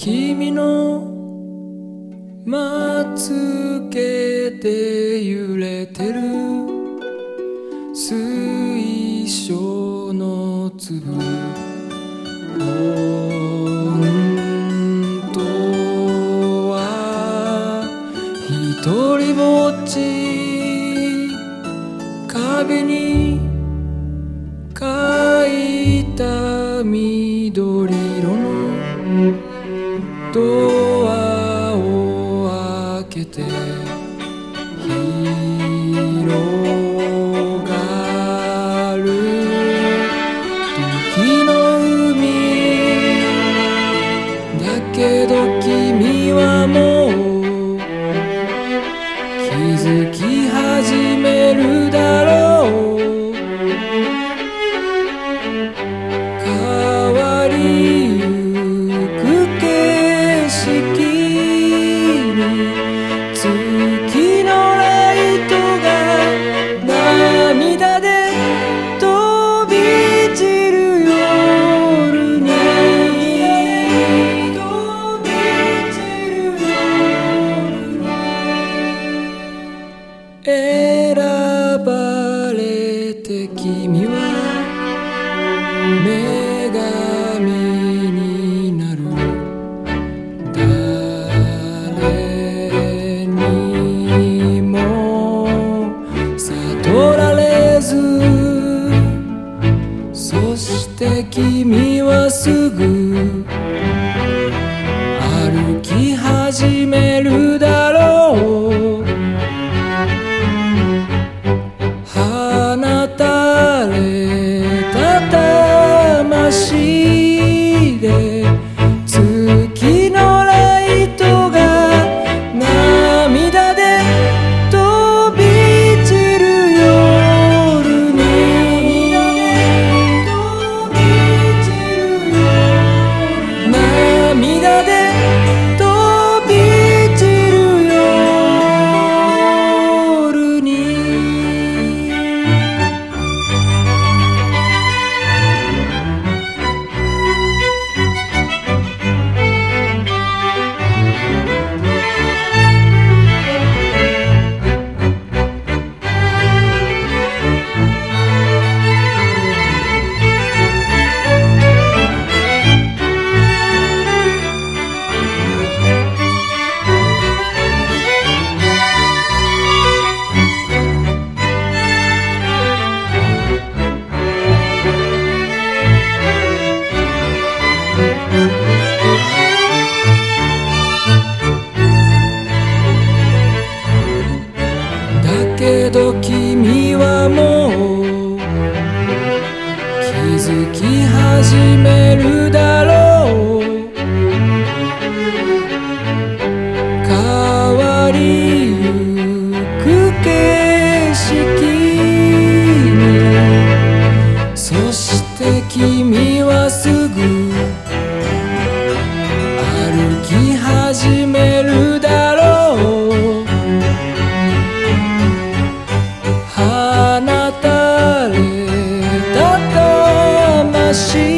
君のまつげで揺れてる。水晶の粒。本当は一人ぼっち。壁に描いた緑。ドアを開けて広がる時の海だけど君はもう気づきばれて君は ah